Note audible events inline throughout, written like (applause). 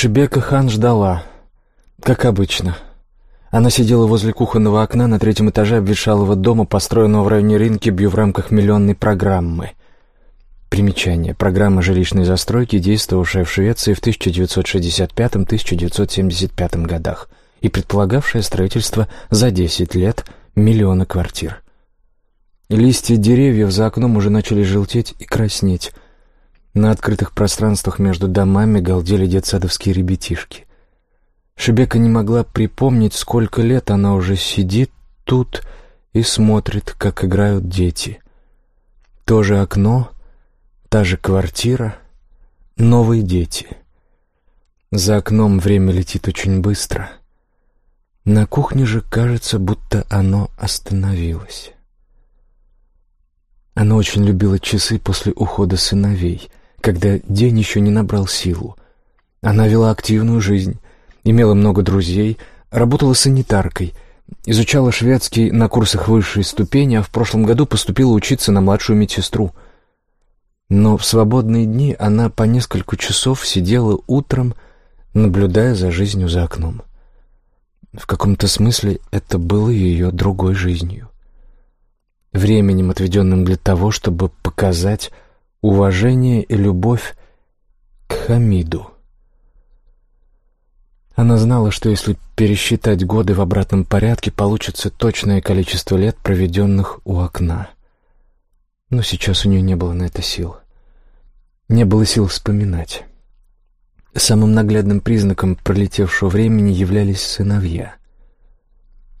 Шибека Хан ждала, как обычно. Она сидела возле кухонного окна на третьем этаже обветшалого дома, построенного в районе Ринкебью в рамках миллионной программы. Примечание. Программа жилищной застройки, действовавшая в Швеции в 1965-1975 годах и предполагавшая строительство за 10 лет миллиона квартир. Листья деревьев за окном уже начали желтеть и краснеть. На открытых пространствах между домами галдели детсадовские ребятишки. Шебека не могла припомнить, сколько лет она уже сидит тут и смотрит, как играют дети. То же окно, та же квартира, новые дети. За окном время летит очень быстро. На кухне же кажется, будто оно остановилось. Она очень любила часы после ухода сыновей, когда день еще не набрал силу. Она вела активную жизнь, имела много друзей, работала санитаркой, изучала шведский на курсах высшей ступени, а в прошлом году поступила учиться на младшую медсестру. Но в свободные дни она по несколько часов сидела утром, наблюдая за жизнью за окном. В каком-то смысле это было ее другой жизнью. Временем, отведенным для того, чтобы показать уважение и любовь к Хамиду. Она знала, что если пересчитать годы в обратном порядке, получится точное количество лет, проведенных у окна. Но сейчас у нее не было на это сил. Не было сил вспоминать. Самым наглядным признаком пролетевшего времени являлись сыновья.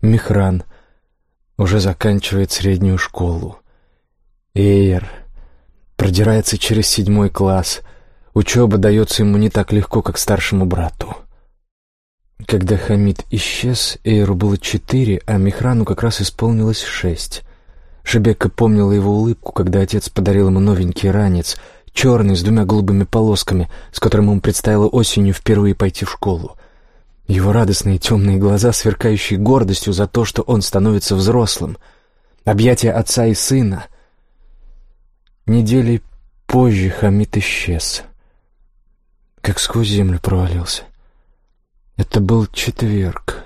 Михран уже заканчивает среднюю школу. Эйр продирается через седьмой класс. Учеба дается ему не так легко, как старшему брату. Когда Хамид исчез, Эйру было четыре, а Михрану как раз исполнилось шесть. Шебека помнила его улыбку, когда отец подарил ему новенький ранец — черный, с двумя голубыми полосками, с которым ему предстояло осенью впервые пойти в школу. Его радостные темные глаза, сверкающие гордостью за то, что он становится взрослым. Объятия отца и сына. Недели позже Хамид исчез. Как сквозь землю провалился. Это был четверг.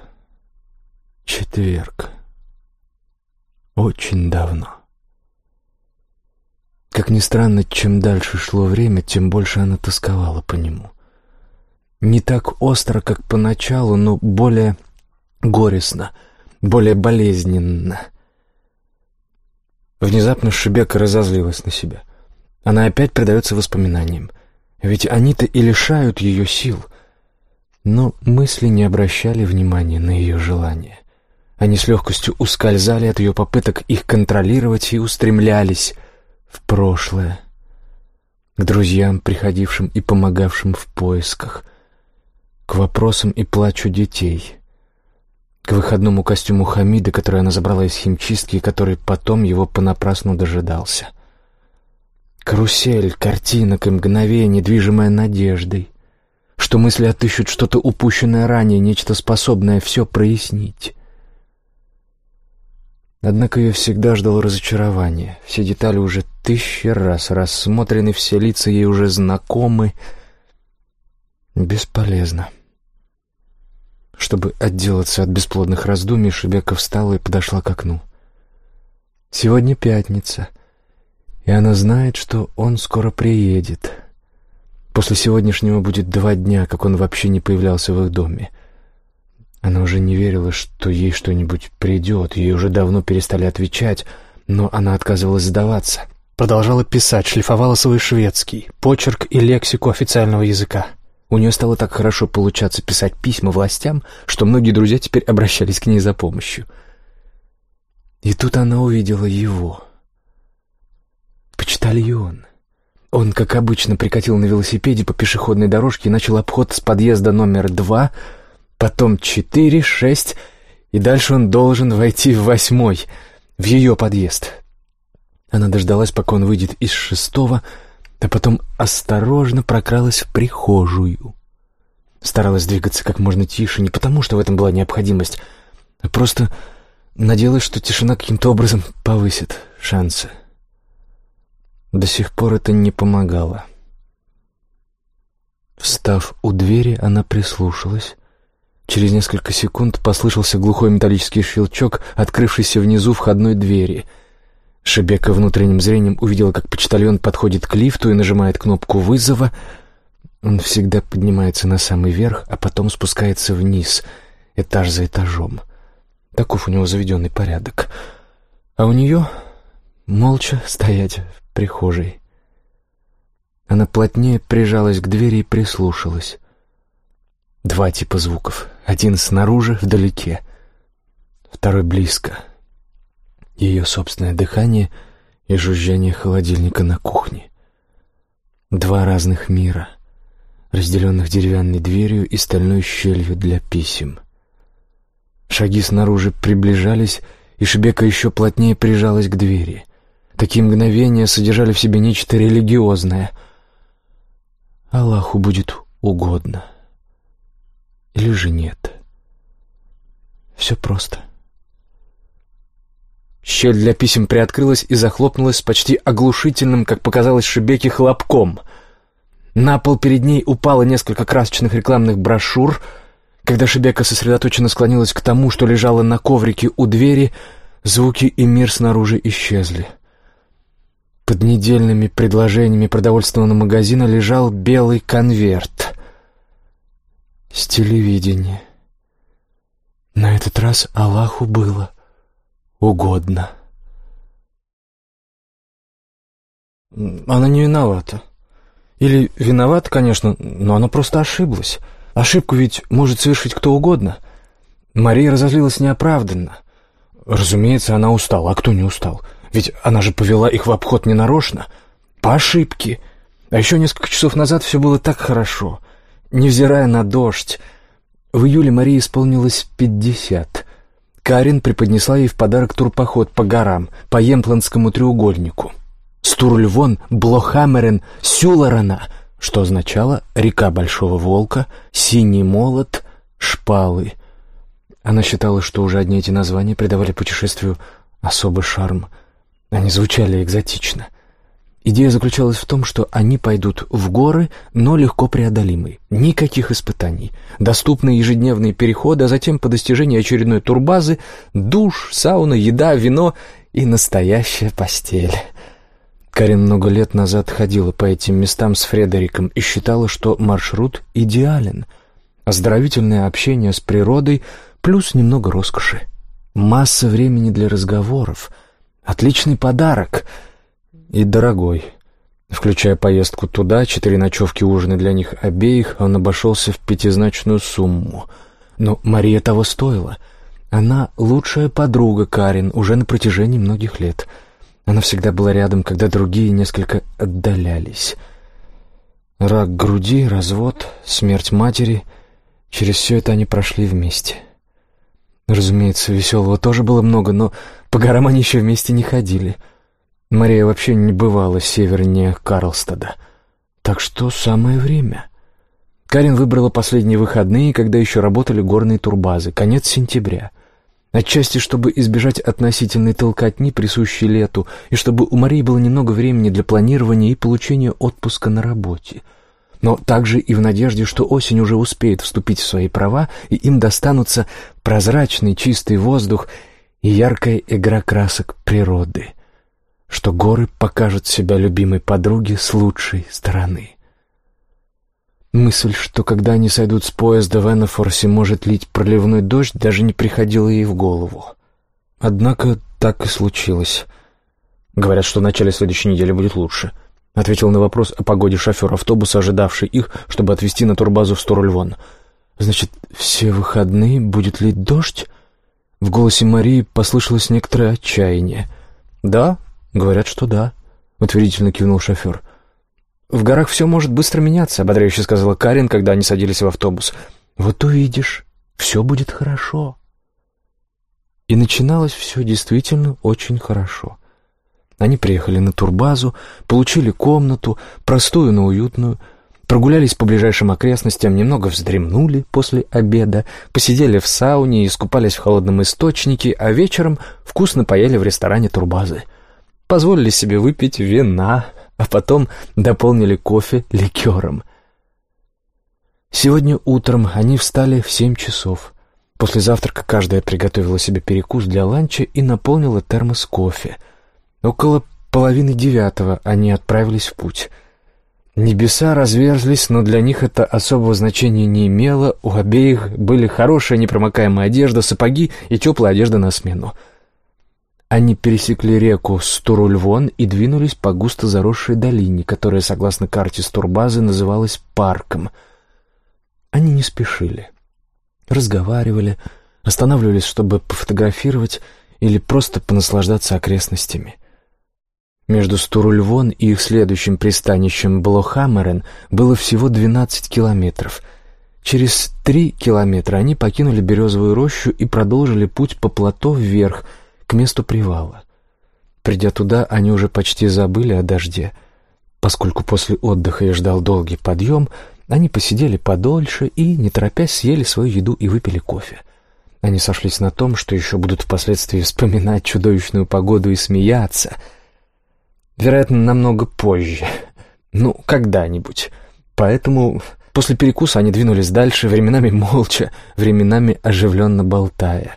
Четверг. Очень давно. Как ни странно, чем дальше шло время, тем больше она тосковала по нему. Не так остро, как поначалу, но более горестно, более болезненно. Внезапно Шебека разозлилась на себя. Она опять предается воспоминаниям. Ведь они-то и лишают ее сил. Но мысли не обращали внимания на ее желания. Они с легкостью ускользали от ее попыток их контролировать и устремлялись в прошлое, к друзьям, приходившим и помогавшим в поисках, к вопросам и плачу детей, к выходному костюму Хамида, который она забрала из химчистки и который потом его понапрасну дожидался. Карусель, картинок и мгновений, движимая надеждой, что мысли отыщут что-то упущенное ранее, нечто способное все прояснить. Однако ее всегда ждало разочарование. Все детали уже тысячи раз рассмотрены, все лица ей уже знакомы. Бесполезно. Чтобы отделаться от бесплодных раздумий, Шебека встала и подошла к окну. Сегодня пятница, и она знает, что он скоро приедет. После сегодняшнего будет два дня, как он вообще не появлялся в их доме. Она уже не верила, что ей что-нибудь придет, ей уже давно перестали отвечать, но она отказывалась сдаваться. Продолжала писать, шлифовала свой шведский, почерк и лексику официального языка. У нее стало так хорошо получаться писать письма властям, что многие друзья теперь обращались к ней за помощью. И тут она увидела его. Почтальон. Он, как обычно, прикатил на велосипеде по пешеходной дорожке и начал обход с подъезда номер два — потом четыре, шесть, и дальше он должен войти в восьмой, в ее подъезд. Она дождалась, пока он выйдет из шестого, а потом осторожно прокралась в прихожую. Старалась двигаться как можно тише, не потому, что в этом была необходимость, а просто надеялась, что тишина каким-то образом повысит шансы. До сих пор это не помогало. Встав у двери, она прислушалась. Через несколько секунд послышался глухой металлический щелчок, открывшийся внизу входной двери. Шебека внутренним зрением увидела, как почтальон подходит к лифту и нажимает кнопку вызова. Он всегда поднимается на самый верх, а потом спускается вниз, этаж за этажом. Таков у него заведенный порядок. А у нее молча стоять в прихожей. Она плотнее прижалась к двери и прислушалась. Два типа звуков. Один снаружи, вдалеке. Второй близко. Ее собственное дыхание и жужжание холодильника на кухне. Два разных мира, разделенных деревянной дверью и стальной щелью для писем. Шаги снаружи приближались, и Шебека еще плотнее прижалась к двери. Такие мгновения содержали в себе нечто религиозное. Аллаху будет угодно. Или же нет? Все просто. Щель для писем приоткрылась и захлопнулась с почти оглушительным, как показалось Шебеке, хлопком. На пол перед ней упало несколько красочных рекламных брошюр. Когда Шебека сосредоточенно склонилась к тому, что лежало на коврике у двери, звуки и мир снаружи исчезли. Под недельными предложениями продовольственного магазина лежал белый конверт с телевидения. На этот раз Аллаху было угодно. Она не виновата. Или виновата, конечно, но она просто ошиблась. Ошибку ведь может совершить кто угодно. Мария разозлилась неоправданно. Разумеется, она устала, а кто не устал? Ведь она же повела их в обход ненарочно, по ошибке. А еще несколько часов назад все было так хорошо — невзирая на дождь. В июле Марии исполнилось пятьдесят. Карин преподнесла ей в подарок турпоход по горам, по Емпландскому треугольнику. Стурльвон, Блохамерен, Сюларана, что означало «река Большого Волка», «синий молот», «шпалы». Она считала, что уже одни эти названия придавали путешествию особый шарм. Они звучали экзотично. Идея заключалась в том, что они пойдут в горы, но легко преодолимые. Никаких испытаний. Доступны ежедневные переходы, а затем по достижении очередной турбазы душ, сауна, еда, вино и настоящая постель. Карин много лет назад ходила по этим местам с Фредериком и считала, что маршрут идеален. Оздоровительное общение с природой плюс немного роскоши. Масса времени для разговоров. Отличный подарок — и дорогой. Включая поездку туда, четыре ночевки ужины для них обеих, он обошелся в пятизначную сумму. Но Мария того стоила. Она лучшая подруга Карин уже на протяжении многих лет. Она всегда была рядом, когда другие несколько отдалялись. Рак груди, развод, смерть матери — через все это они прошли вместе. Разумеется, веселого тоже было много, но по горам они еще вместе не ходили — Мария вообще не бывала севернее Карлстада. Так что самое время. Карин выбрала последние выходные, когда еще работали горные турбазы, конец сентября. Отчасти, чтобы избежать относительной толкотни, присущей лету, и чтобы у Марии было немного времени для планирования и получения отпуска на работе. Но также и в надежде, что осень уже успеет вступить в свои права, и им достанутся прозрачный чистый воздух и яркая игра красок природы — что горы покажут себя любимой подруге с лучшей стороны. Мысль, что когда они сойдут с поезда в Энофорсе может лить проливной дождь, даже не приходила ей в голову. Однако так и случилось. Говорят, что в начале следующей недели будет лучше. Ответил на вопрос о погоде шофер автобуса, ожидавший их, чтобы отвезти на турбазу в Сторульвон. «Значит, все выходные будет лить дождь?» В голосе Марии послышалось некоторое отчаяние. «Да, «Говорят, что да», — утвердительно кивнул шофер. «В горах все может быстро меняться», — ободряюще сказала Карин, когда они садились в автобус. «Вот увидишь, все будет хорошо». И начиналось все действительно очень хорошо. Они приехали на турбазу, получили комнату, простую, но уютную, прогулялись по ближайшим окрестностям, немного вздремнули после обеда, посидели в сауне, искупались в холодном источнике, а вечером вкусно поели в ресторане турбазы — позволили себе выпить вина, а потом дополнили кофе ликером. Сегодня утром они встали в семь часов. После завтрака каждая приготовила себе перекус для ланча и наполнила термос кофе. Около половины девятого они отправились в путь. Небеса разверзлись, но для них это особого значения не имело. У обеих были хорошая непромокаемая одежда, сапоги и теплая одежда на смену. Они пересекли реку Стурульвон и двинулись по густо заросшей долине, которая, согласно карте с турбазы, называлась парком. Они не спешили. Разговаривали, останавливались, чтобы пофотографировать или просто понаслаждаться окрестностями. Между Стурульвон и их следующим пристанищем Блохаммерен было всего 12 километров. Через три километра они покинули березовую рощу и продолжили путь по плато вверх, месту привала. Придя туда, они уже почти забыли о дожде. Поскольку после отдыха их ждал долгий подъем, они посидели подольше и, не торопясь, съели свою еду и выпили кофе. Они сошлись на том, что еще будут впоследствии вспоминать чудовищную погоду и смеяться — Вероятно, намного позже. Ну, когда-нибудь. Поэтому после перекуса они двинулись дальше, временами молча, временами оживленно болтая.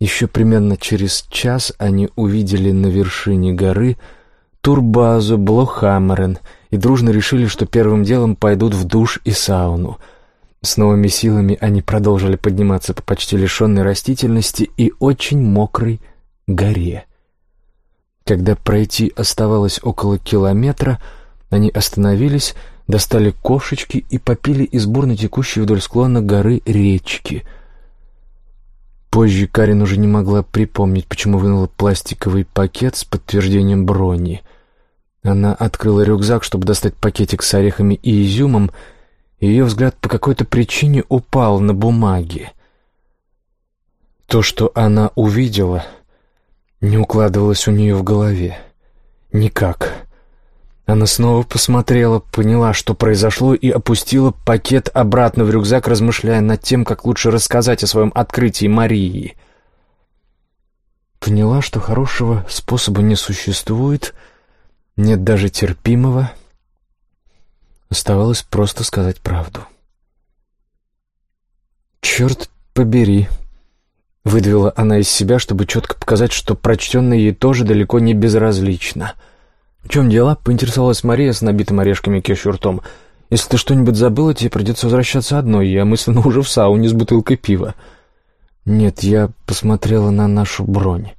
Еще примерно через час они увидели на вершине горы турбазу Блохаммерен и дружно решили, что первым делом пойдут в душ и сауну. С новыми силами они продолжили подниматься по почти лишенной растительности и очень мокрой горе. Когда пройти оставалось около километра, они остановились, достали кошечки и попили из бурно текущей вдоль склона горы речки. Позже Карин уже не могла припомнить, почему вынула пластиковый пакет с подтверждением брони. Она открыла рюкзак, чтобы достать пакетик с орехами и изюмом, и ее взгляд по какой-то причине упал на бумаге. То, что она увидела — не укладывалось у нее в голове. Никак. Она снова посмотрела, поняла, что произошло, и опустила пакет обратно в рюкзак, размышляя над тем, как лучше рассказать о своем открытии Марии. Поняла, что хорошего способа не существует, нет даже терпимого. Оставалось просто сказать правду. «Черт побери!» Выдавила она из себя, чтобы четко показать, что прочтенное ей тоже далеко не безразлично. «В чем дело?» — поинтересовалась Мария с набитым орешками кешью ртом. «Если ты что-нибудь забыла, тебе придется возвращаться одной. Я мысленно (laughs) уже в сауне с бутылкой пива». «Нет, я посмотрела на нашу бронь».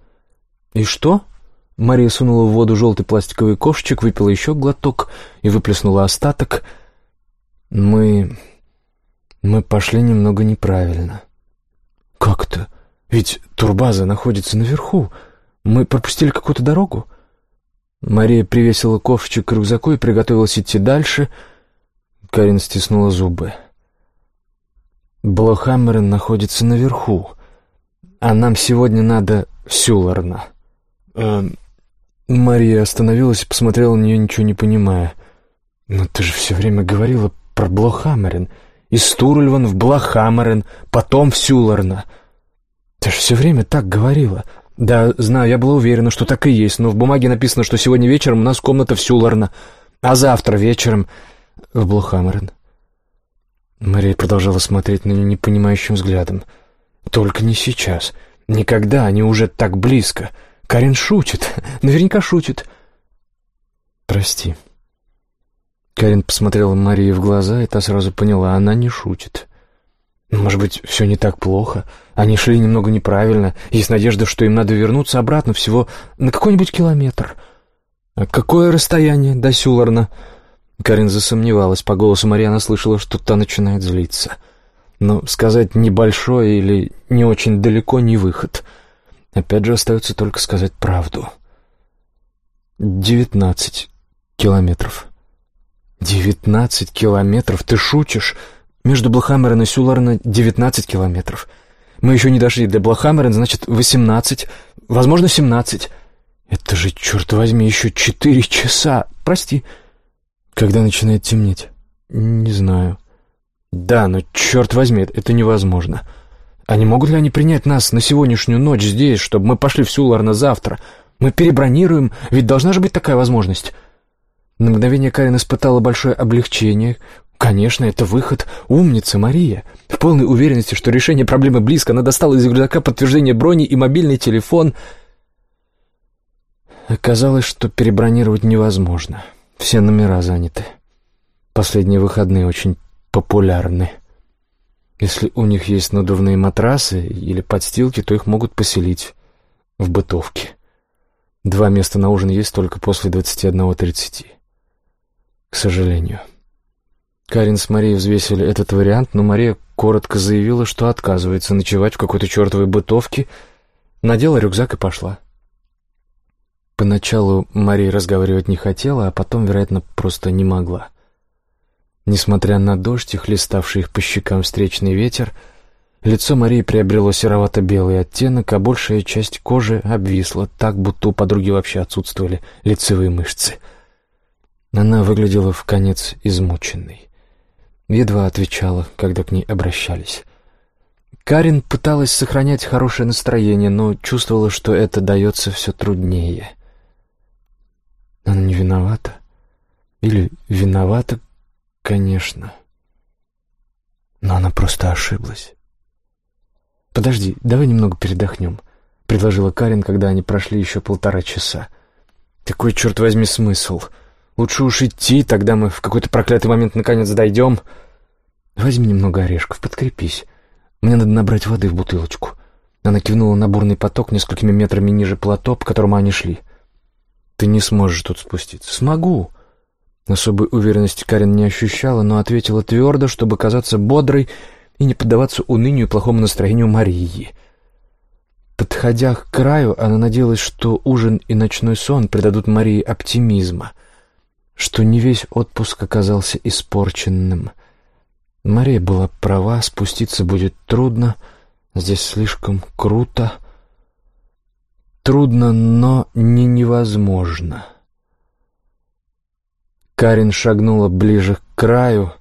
«И что?» Мария сунула в воду желтый пластиковый ковшичек, выпила еще глоток и выплеснула остаток. «Мы... мы пошли немного неправильно». «Как-то?» Ведь турбаза находится наверху. Мы пропустили какую-то дорогу?» Мария привесила ковчик к рюкзаку и приготовилась идти дальше. Карин стиснула зубы. Блохаммерен находится наверху, а нам сегодня надо Сюларна. Эм... Мария остановилась и посмотрела на нее, ничего не понимая. «Но ты же все время говорила про Блохаммерен. Из Стурульван в Блохаммерен, потом в Сюларна». «Ты же все время так говорила». «Да, знаю, я была уверена, что так и есть, но в бумаге написано, что сегодня вечером у нас комната в Сюларна, а завтра вечером в Блухаммерен». Мария продолжала смотреть на нее непонимающим взглядом. «Только не сейчас. Никогда, они уже так близко. Карин шутит, (laughs) наверняка шутит». «Прости». Карин посмотрела Марии в глаза, и та сразу поняла, она не шутит. Может быть, все не так плохо. Они шли немного неправильно. Есть надежда, что им надо вернуться обратно всего на какой-нибудь километр. А какое расстояние до Сюларна? Карин засомневалась. По голосу Марьяна слышала, что та начинает злиться. Но сказать «небольшое» или «не очень далеко» — не выход. Опять же, остается только сказать правду. «Девятнадцать километров». «Девятнадцать километров? Ты шутишь?» Между Блахаммерен и Сюларна 19 километров. Мы еще не дошли до Блахаммерен, значит, 18, возможно, 17. Это же, черт возьми, еще четыре часа. Прости. Когда начинает темнеть? Не знаю. Да, но, черт возьми, это невозможно. А не могут ли они принять нас на сегодняшнюю ночь здесь, чтобы мы пошли в Сюларна завтра? Мы перебронируем, ведь должна же быть такая возможность. На мгновение Карин испытала большое облегчение, Конечно, это выход. Умница, Мария. В полной уверенности, что решение проблемы близко, она достала из рюкзака подтверждение брони и мобильный телефон. Оказалось, что перебронировать невозможно. Все номера заняты. Последние выходные очень популярны. Если у них есть надувные матрасы или подстилки, то их могут поселить в бытовке. Два места на ужин есть только после 21.30. К сожалению. Карин с Марией взвесили этот вариант, но Мария коротко заявила, что отказывается ночевать в какой-то чертовой бытовке, надела рюкзак и пошла. Поначалу Мария разговаривать не хотела, а потом, вероятно, просто не могла. Несмотря на дождь и хлеставший их по щекам встречный ветер, лицо Марии приобрело серовато-белый оттенок, а большая часть кожи обвисла, так, будто у подруги вообще отсутствовали лицевые мышцы. Она выглядела в конец измученной едва отвечала, когда к ней обращались. Карин пыталась сохранять хорошее настроение, но чувствовала, что это дается все труднее. Она не виновата? Или виновата, конечно. Но она просто ошиблась. «Подожди, давай немного передохнем», — предложила Карин, когда они прошли еще полтора часа. «Какой, черт возьми, смысл? Лучше уж идти, тогда мы в какой-то проклятый момент наконец дойдем. Возьми немного орешков, подкрепись. Мне надо набрать воды в бутылочку». Она кивнула на бурный поток несколькими метрами ниже плато, по которому они шли. «Ты не сможешь тут спуститься». «Смогу». Особой уверенности Карен не ощущала, но ответила твердо, чтобы казаться бодрой и не поддаваться унынию и плохому настроению Марии. Подходя к краю, она надеялась, что ужин и ночной сон придадут Марии оптимизма — что не весь отпуск оказался испорченным. Мария была права, спуститься будет трудно, здесь слишком круто. Трудно, но не невозможно. Карин шагнула ближе к краю,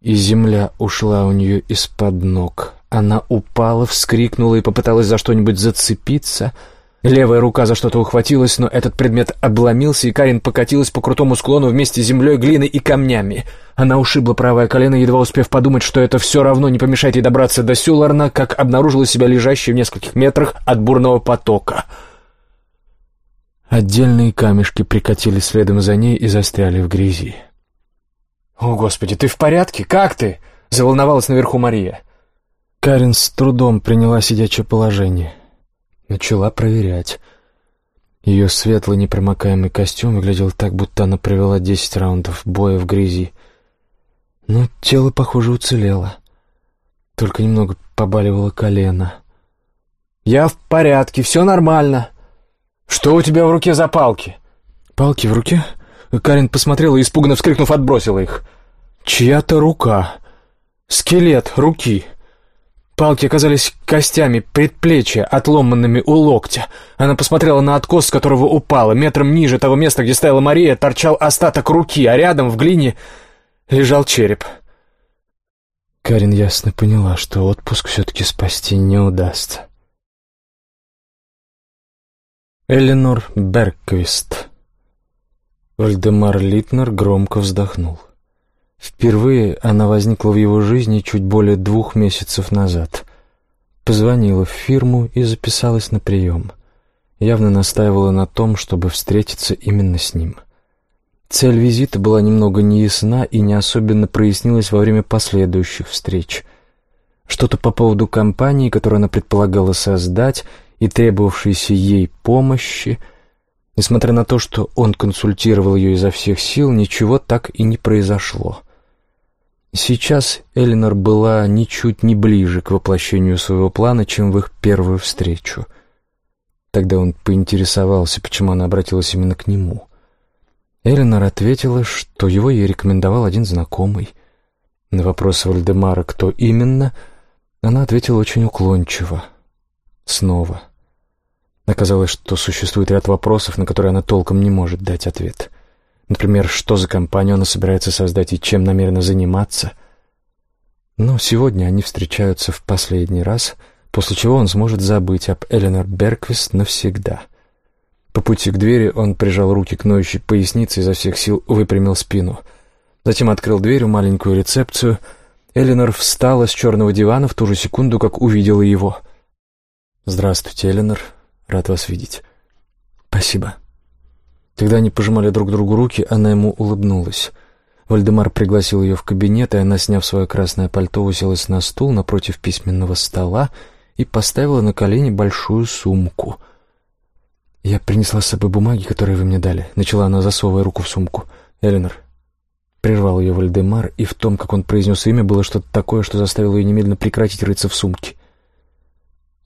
и земля ушла у нее из-под ног. Она упала, вскрикнула и попыталась за что-нибудь зацепиться — Левая рука за что-то ухватилась, но этот предмет обломился, и Карин покатилась по крутому склону вместе с землей, глиной и камнями. Она ушибла правое колено, едва успев подумать, что это все равно не помешает ей добраться до Сюларна, как обнаружила себя лежащей в нескольких метрах от бурного потока. Отдельные камешки прикатили следом за ней и застряли в грязи. «О, Господи, ты в порядке? Как ты?» — заволновалась наверху Мария. Карин с трудом приняла сидячее положение. Начала проверять. Ее светлый непромокаемый костюм выглядел так, будто она провела десять раундов боя в грязи. Но тело, похоже, уцелело. Только немного побаливало колено. «Я в порядке, все нормально. Что у тебя в руке за палки?» «Палки в руке?» Карин посмотрела и, испуганно вскрикнув, отбросила их. «Чья-то рука. Скелет руки». Палки оказались костями предплечья, отломанными у локтя. Она посмотрела на откос, с которого упала. Метром ниже того места, где стояла Мария, торчал остаток руки, а рядом в глине лежал череп. Карин ясно поняла, что отпуск все-таки спасти не удастся. Эленор Берквист. Вальдемар Литнер громко вздохнул. Впервые она возникла в его жизни чуть более двух месяцев назад. Позвонила в фирму и записалась на прием. Явно настаивала на том, чтобы встретиться именно с ним. Цель визита была немного неясна и не особенно прояснилась во время последующих встреч. Что-то по поводу компании, которую она предполагала создать, и требовавшейся ей помощи. Несмотря на то, что он консультировал ее изо всех сил, ничего так и не произошло. Сейчас Элинор была ничуть не ближе к воплощению своего плана, чем в их первую встречу. Тогда он поинтересовался, почему она обратилась именно к нему. Элинор ответила, что его ей рекомендовал один знакомый. На вопрос Вальдемара, кто именно, она ответила очень уклончиво. Снова. Оказалось, что существует ряд вопросов, на которые она толком не может дать ответ. Например, что за компанию она собирается создать и чем намерена заниматься. Но сегодня они встречаются в последний раз, после чего он сможет забыть об Эленор Берквист навсегда. По пути к двери он прижал руки к ноющей пояснице и изо всех сил выпрямил спину. Затем открыл дверь в маленькую рецепцию. Эленор встала с черного дивана в ту же секунду, как увидела его. «Здравствуйте, Эленор. Рад вас видеть». «Спасибо». Когда они пожимали друг другу руки, она ему улыбнулась. Вальдемар пригласил ее в кабинет, и она, сняв свое красное пальто, уселась на стул напротив письменного стола и поставила на колени большую сумку. «Я принесла с собой бумаги, которые вы мне дали», — начала она, засовывая руку в сумку. «Эленор». Прервал ее Вальдемар, и в том, как он произнес имя, было что-то такое, что заставило ее немедленно прекратить рыться в сумке.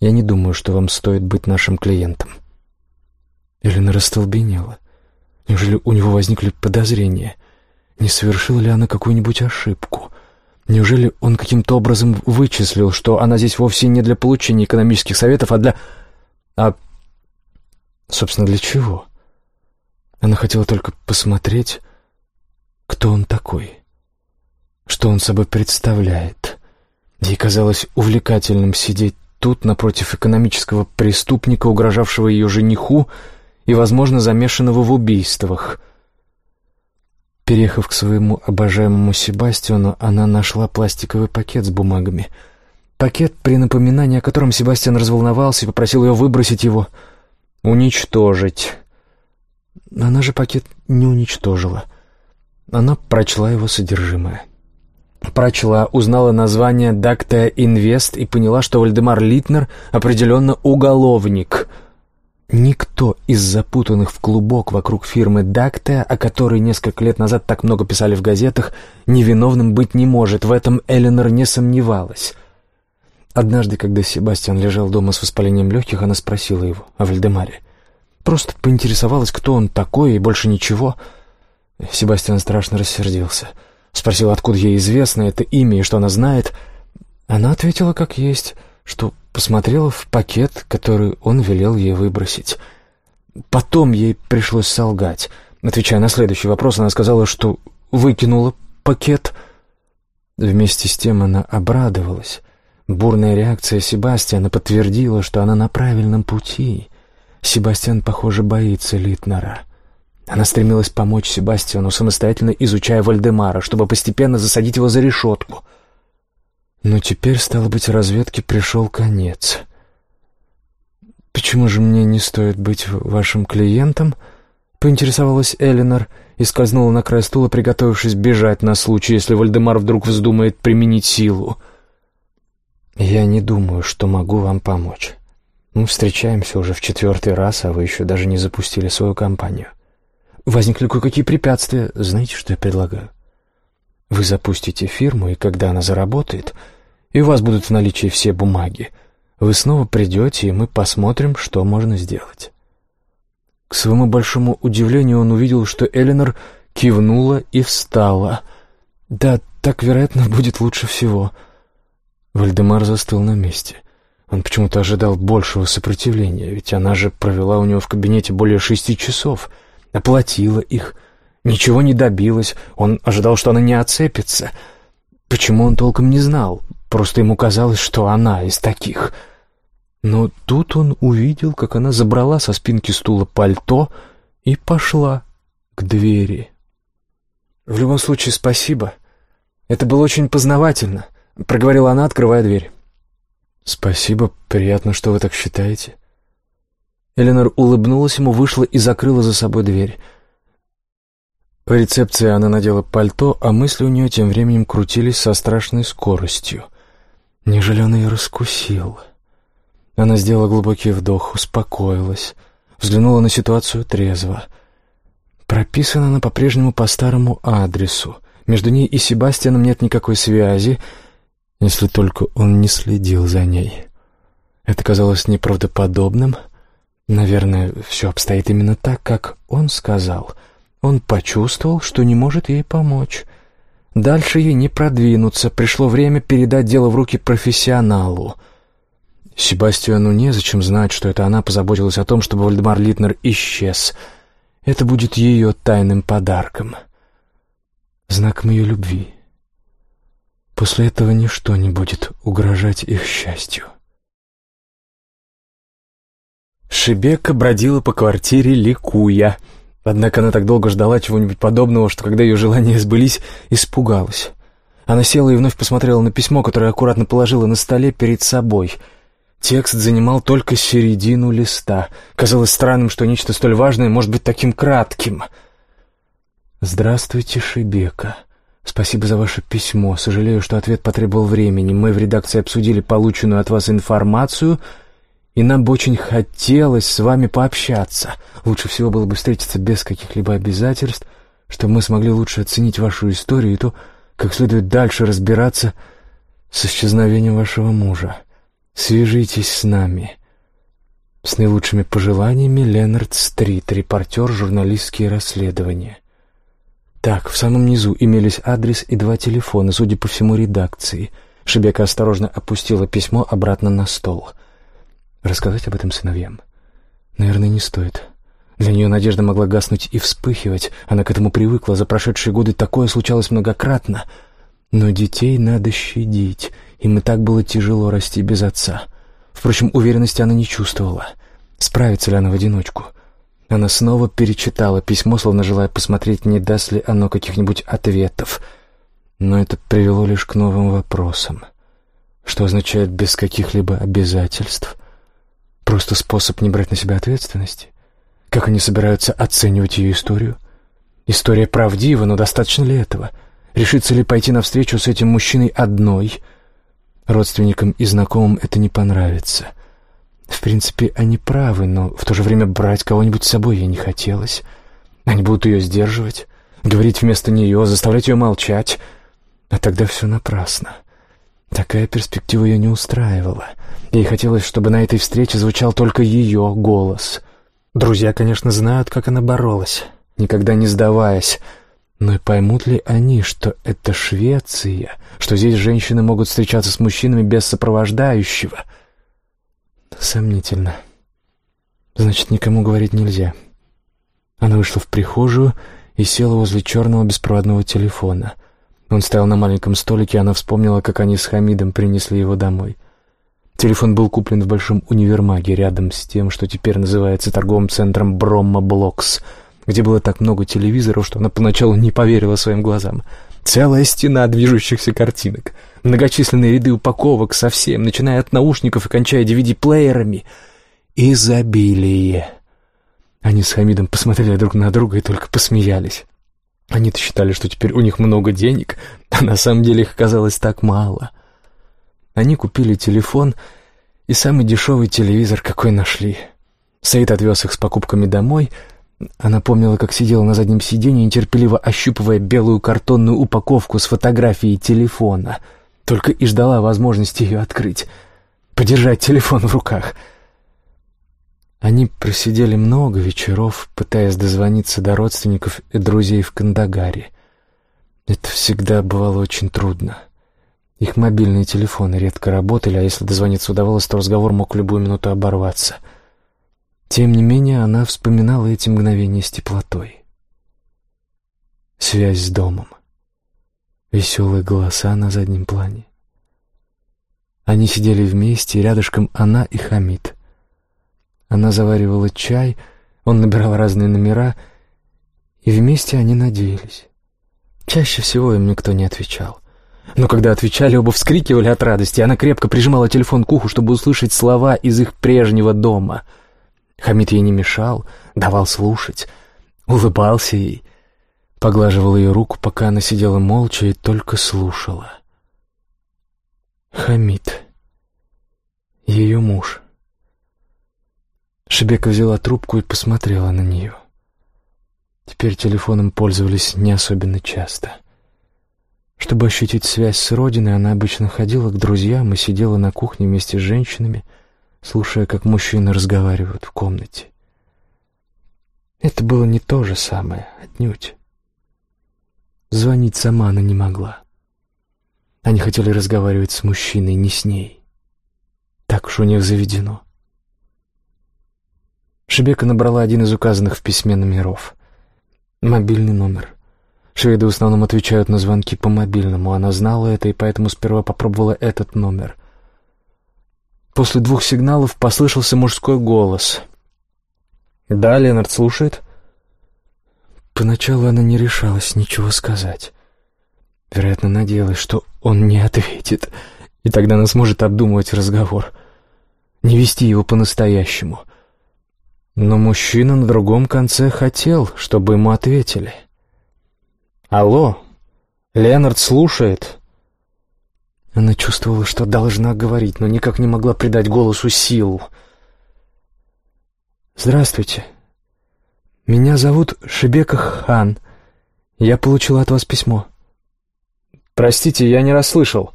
«Я не думаю, что вам стоит быть нашим клиентом». Элена растолбенела. Неужели у него возникли подозрения? Не совершила ли она какую-нибудь ошибку? Неужели он каким-то образом вычислил, что она здесь вовсе не для получения экономических советов, а для... А, собственно, для чего? Она хотела только посмотреть, кто он такой, что он собой представляет. Ей казалось увлекательным сидеть тут, напротив экономического преступника, угрожавшего ее жениху и, возможно, замешанного в убийствах — Переехав к своему обожаемому Себастьяну, она нашла пластиковый пакет с бумагами. Пакет, при напоминании о котором Себастьян разволновался и попросил ее выбросить его. Уничтожить. Она же пакет не уничтожила. Она прочла его содержимое. Прочла, узнала название «Дактея Инвест» и поняла, что Вальдемар Литнер определенно уголовник — Никто из запутанных в клубок вокруг фирмы Дакте, о которой несколько лет назад так много писали в газетах, невиновным быть не может, в этом Эленор не сомневалась. Однажды, когда Себастьян лежал дома с воспалением легких, она спросила его о Вальдемаре. Просто поинтересовалась, кто он такой, и больше ничего. Себастьян страшно рассердился. Спросил, откуда ей известно это имя и что она знает. Она ответила, как есть, что посмотрела в пакет, который он велел ей выбросить. Потом ей пришлось солгать. Отвечая на следующий вопрос, она сказала, что выкинула пакет. Вместе с тем она обрадовалась. Бурная реакция Себастьяна подтвердила, что она на правильном пути. Себастьян, похоже, боится Литнера. Она стремилась помочь Себастьяну, самостоятельно изучая Вальдемара, чтобы постепенно засадить его за решетку — но теперь, стало быть, разведке пришел конец. «Почему же мне не стоит быть вашим клиентом?» — поинтересовалась Элинор и скользнула на край стула, приготовившись бежать на случай, если Вальдемар вдруг вздумает применить силу. «Я не думаю, что могу вам помочь. Мы встречаемся уже в четвертый раз, а вы еще даже не запустили свою компанию. Возникли кое-какие препятствия. Знаете, что я предлагаю?» Вы запустите фирму, и когда она заработает, и у вас будут в наличии все бумаги, вы снова придете, и мы посмотрим, что можно сделать». К своему большому удивлению он увидел, что Эленор кивнула и встала. «Да, так, вероятно, будет лучше всего». Вальдемар застыл на месте. Он почему-то ожидал большего сопротивления, ведь она же провела у него в кабинете более шести часов, оплатила их, Ничего не добилась, он ожидал, что она не отцепится. Почему он толком не знал? Просто ему казалось, что она из таких. Но тут он увидел, как она забрала со спинки стула пальто и пошла к двери. «В любом случае, спасибо. Это было очень познавательно», — проговорила она, открывая дверь. «Спасибо, приятно, что вы так считаете». Эленор улыбнулась ему, вышла и закрыла за собой дверь. В рецепции она надела пальто, а мысли у нее тем временем крутились со страшной скоростью. Неужели он ее раскусил? Она сделала глубокий вдох, успокоилась, взглянула на ситуацию трезво. Прописана она по-прежнему по старому адресу. Между ней и Себастьяном нет никакой связи, если только он не следил за ней. Это казалось неправдоподобным. Наверное, все обстоит именно так, как он сказал — он почувствовал, что не может ей помочь. Дальше ей не продвинуться, пришло время передать дело в руки профессионалу. Себастьяну незачем знать, что это она позаботилась о том, чтобы Вальдемар Литнер исчез. Это будет ее тайным подарком. Знаком ее любви. После этого ничто не будет угрожать их счастью. Шебека бродила по квартире, ликуя — Однако она так долго ждала чего-нибудь подобного, что когда ее желания сбылись, испугалась. Она села и вновь посмотрела на письмо, которое аккуратно положила на столе перед собой. Текст занимал только середину листа. Казалось странным, что нечто столь важное может быть таким кратким. «Здравствуйте, Шебека. Спасибо за ваше письмо. Сожалею, что ответ потребовал времени. Мы в редакции обсудили полученную от вас информацию, и нам бы очень хотелось с вами пообщаться. Лучше всего было бы встретиться без каких-либо обязательств, чтобы мы смогли лучше оценить вашу историю и то, как следует дальше разбираться с исчезновением вашего мужа. Свяжитесь с нами. С наилучшими пожеланиями Ленард Стрит, репортер «Журналистские расследования». Так, в самом низу имелись адрес и два телефона, судя по всему, редакции. Шебека осторожно опустила письмо обратно на стол. Рассказать об этом сыновьям? Наверное, не стоит. Для нее надежда могла гаснуть и вспыхивать. Она к этому привыкла. За прошедшие годы такое случалось многократно. Но детей надо щадить. Им и так было тяжело расти без отца. Впрочем, уверенности она не чувствовала. Справится ли она в одиночку? — она снова перечитала письмо, словно желая посмотреть, не даст ли оно каких-нибудь ответов. Но это привело лишь к новым вопросам. Что означает «без каких-либо обязательств»? Просто способ не брать на себя ответственности? Как они собираются оценивать ее историю? История правдива, но достаточно ли этого? Решится ли пойти навстречу с этим мужчиной одной? Родственникам и знакомым это не понравится — в принципе, они правы, но в то же время брать кого-нибудь с собой ей не хотелось. Они будут ее сдерживать, говорить вместо нее, заставлять ее молчать. А тогда все напрасно. Такая перспектива ее не устраивала. Ей хотелось, чтобы на этой встрече звучал только ее голос. Друзья, конечно, знают, как она боролась, никогда не сдаваясь. Но поймут ли они, что это Швеция, что здесь женщины могут встречаться с мужчинами без сопровождающего — Сомнительно. Значит, никому говорить нельзя. Она вышла в прихожую и села возле черного беспроводного телефона. Он стоял на маленьком столике, и она вспомнила, как они с Хамидом принесли его домой. Телефон был куплен в большом универмаге рядом с тем, что теперь называется торговым центром Бромма Блокс, где было так много телевизоров, что она поначалу не поверила своим глазам. Целая стена движущихся картинок — многочисленные ряды упаковок совсем, начиная от наушников и кончая DVD-плеерами. Изобилие. Они с Хамидом посмотрели друг на друга и только посмеялись. Они-то считали, что теперь у них много денег, а на самом деле их оказалось так мало. Они купили телефон и самый дешевый телевизор, какой нашли. Саид отвез их с покупками домой. Она помнила, как сидела на заднем сиденье, нетерпеливо ощупывая белую картонную упаковку с фотографией телефона — только и ждала возможности ее открыть, подержать телефон в руках. Они просидели много вечеров, пытаясь дозвониться до родственников и друзей в Кандагаре. Это всегда бывало очень трудно. Их мобильные телефоны редко работали, а если дозвониться удавалось, то разговор мог в любую минуту оборваться. Тем не менее, она вспоминала эти мгновения с теплотой. Связь с домом веселые голоса на заднем плане. Они сидели вместе, рядышком она и Хамид. Она заваривала чай, он набирал разные номера, и вместе они надеялись. Чаще всего им никто не отвечал. Но когда отвечали, оба вскрикивали от радости, она крепко прижимала телефон к уху, чтобы услышать слова из их прежнего дома. Хамид ей не мешал, давал слушать, улыбался ей — поглаживал ее руку, пока она сидела молча и только слушала. Хамид. Ее муж. Шебека взяла трубку и посмотрела на нее. Теперь телефоном пользовались не особенно часто. Чтобы ощутить связь с родиной, она обычно ходила к друзьям и сидела на кухне вместе с женщинами, слушая, как мужчины разговаривают в комнате. Это было не то же самое, отнюдь. Звонить сама она не могла. Они хотели разговаривать с мужчиной, не с ней. Так уж у них заведено. Шебека набрала один из указанных в письме номеров. Мобильный номер. Шведы в основном отвечают на звонки по мобильному. Она знала это и поэтому сперва попробовала этот номер. После двух сигналов послышался мужской голос. «Да, Ленард слушает». Поначалу она не решалась ничего сказать. Вероятно, надеялась, что он не ответит, и тогда она сможет обдумывать разговор, не вести его по-настоящему. Но мужчина на другом конце хотел, чтобы ему ответили. «Алло, Леонард слушает?» Она чувствовала, что должна говорить, но никак не могла придать голосу силу. «Здравствуйте. Меня зовут Шебека Хан. Я получила от вас письмо». «Простите, я не расслышал».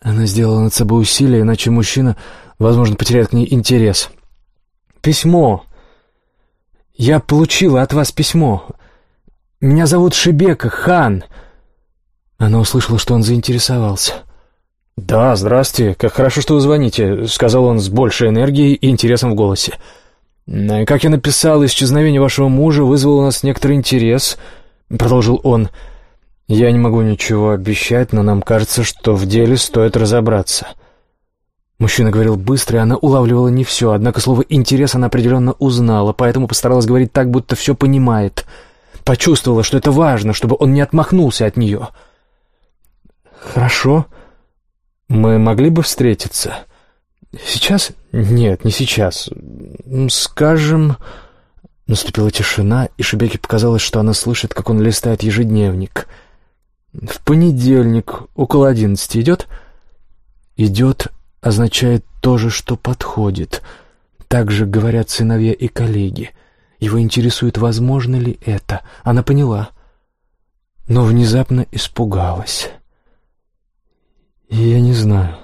Она сделала над собой усилие, иначе мужчина, возможно, потеряет к ней интерес. «Письмо. Я получила от вас письмо. Меня зовут Шебека Хан». Она услышала, что он заинтересовался. «Да, здрасте. Как хорошо, что вы звоните», — сказал он с большей энергией и интересом в голосе. «Как я написал, исчезновение вашего мужа вызвало у нас некоторый интерес», — продолжил он. «Я не могу ничего обещать, но нам кажется, что в деле стоит разобраться». Мужчина говорил быстро, и она улавливала не все, однако слово «интерес» она определенно узнала, поэтому постаралась говорить так, будто все понимает. Почувствовала, что это важно, чтобы он не отмахнулся от нее. «Хорошо. Мы могли бы встретиться?» «Сейчас? Нет, не сейчас. Скажем...» Наступила тишина, и Шебеке показалось, что она слышит, как он листает ежедневник. «В понедельник, около одиннадцати идет?» «Идет» означает то же, что подходит. Так же говорят сыновья и коллеги. Его интересует, возможно ли это. Она поняла, но внезапно испугалась. «Я не знаю».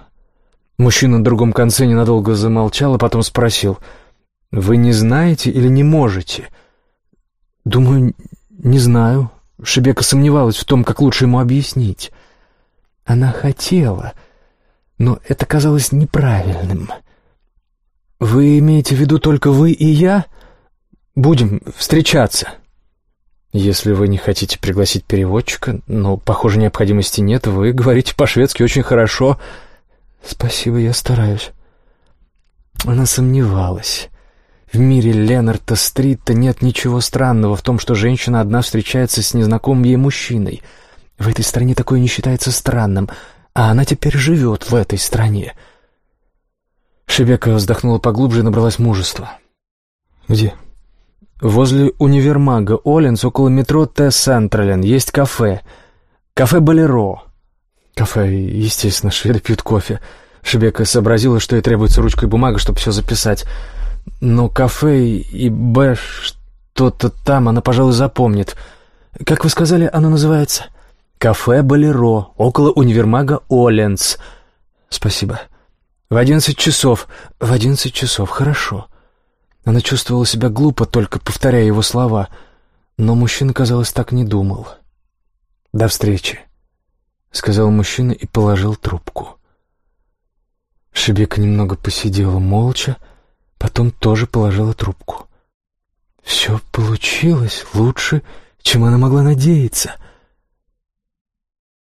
Мужчина на другом конце ненадолго замолчал, а потом спросил. «Вы не знаете или не можете?» «Думаю, не знаю». Шебека сомневалась в том, как лучше ему объяснить. Она хотела, но это казалось неправильным. «Вы имеете в виду только вы и я? Будем встречаться?» «Если вы не хотите пригласить переводчика, но, похоже, необходимости нет, вы говорите по-шведски очень хорошо». «Спасибо, я стараюсь». Она сомневалась. В мире Ленарта Стрита нет ничего странного в том, что женщина одна встречается с незнакомым ей мужчиной. В этой стране такое не считается странным, а она теперь живет в этой стране. Шебека вздохнула поглубже и набралась мужества. «Где?» «Возле универмага Оленс, около метро Т-Сентрален, есть кафе. Кафе «Болеро». Кафе, естественно, шведы пьют кофе. Шебека сообразила, что ей требуется ручка и бумага, чтобы все записать. Но кафе и Б что-то там она, пожалуй, запомнит. Как вы сказали, оно называется? Кафе «Болеро», около универмага Оленс. Спасибо. В одиннадцать часов. В одиннадцать часов, хорошо. Она чувствовала себя глупо, только повторяя его слова. Но мужчина, казалось, так не думал. До встречи. — сказал мужчина и положил трубку. Шебека немного посидела молча, потом тоже положила трубку. Все получилось лучше, чем она могла надеяться —